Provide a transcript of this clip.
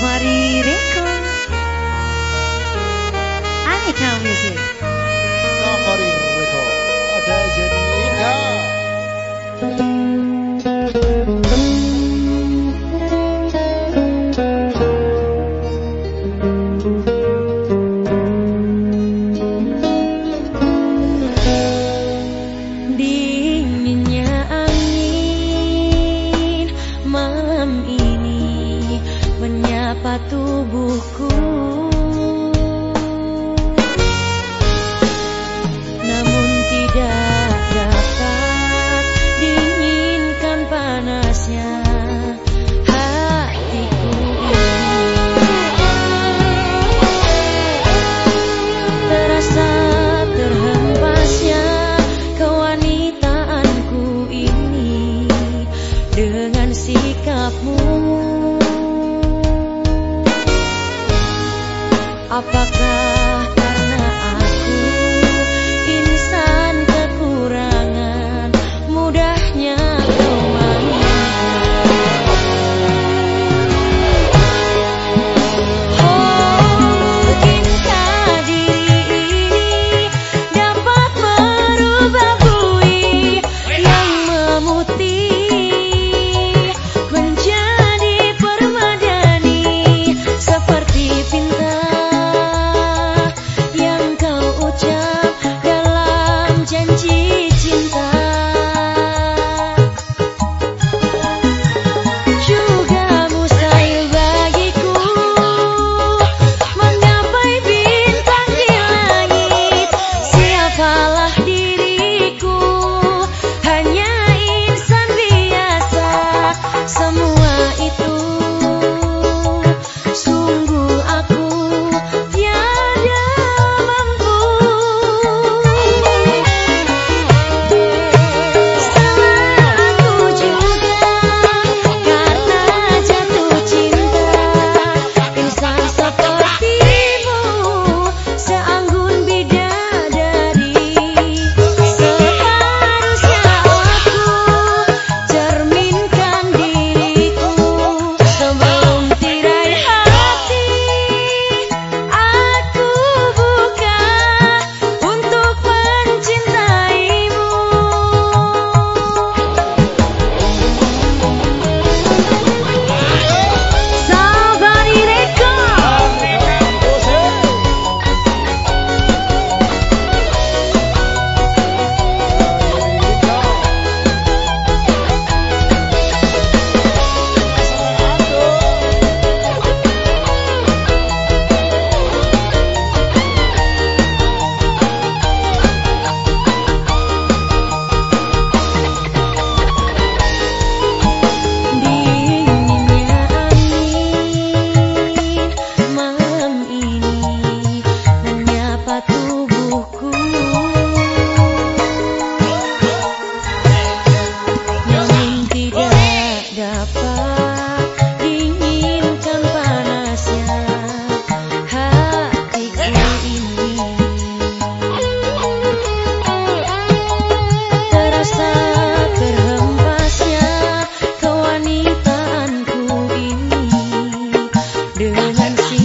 Safari Record Aneka Music tubuhku. Nancy.